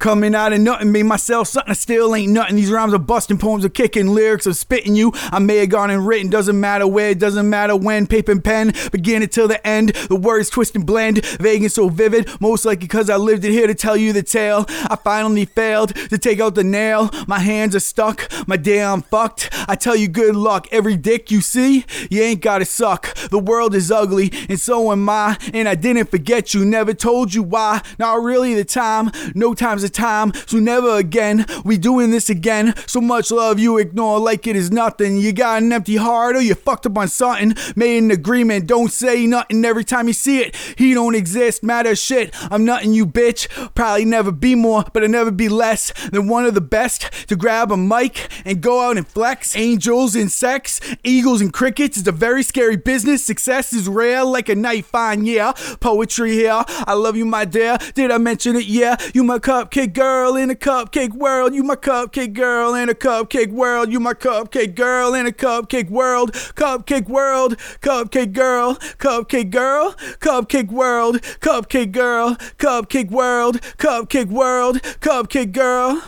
Coming out of nothing, made myself something I still ain't nothing. These rhymes are busting, poems are kicking, lyrics are spitting you. I may have gone and written, doesn't matter where, doesn't matter when. Paper and pen, begin it till the end. The words twist and blend, vague and so vivid. Most likely because I lived it here to tell you the tale. I finally failed to take out the nail. My hands are stuck, my day I'm fucked. I tell you good luck. Every dick you see, you ain't gotta suck. The world is ugly, and so am I. And I didn't forget you, never told you why. Not really the time, no time's time, so never again. We doing this again. So much love you ignore like it is nothing. You got an empty heart or you fucked up on something. Made an agreement, don't say nothing every time you see it. He don't exist, matter shit. I'm nothing you bitch. Probably never be more, but I'll never be less than one of the best to grab a mic and go out and flex. Angels and sex, eagles and crickets. is a very scary business. Success is rare like a night fine, yeah. Poetry here. I love you, my dear. Did I mention it? Yeah. You my cupcake girl in a cupcake world. You my cupcake girl in a cupcake world. You my cupcake girl in a cupcake world. Cupcake world. Cupcake girl. Cupcake girl. Cupcake world. Cupcake girl. Cupcake world. Cupcake world. Cupcake girl.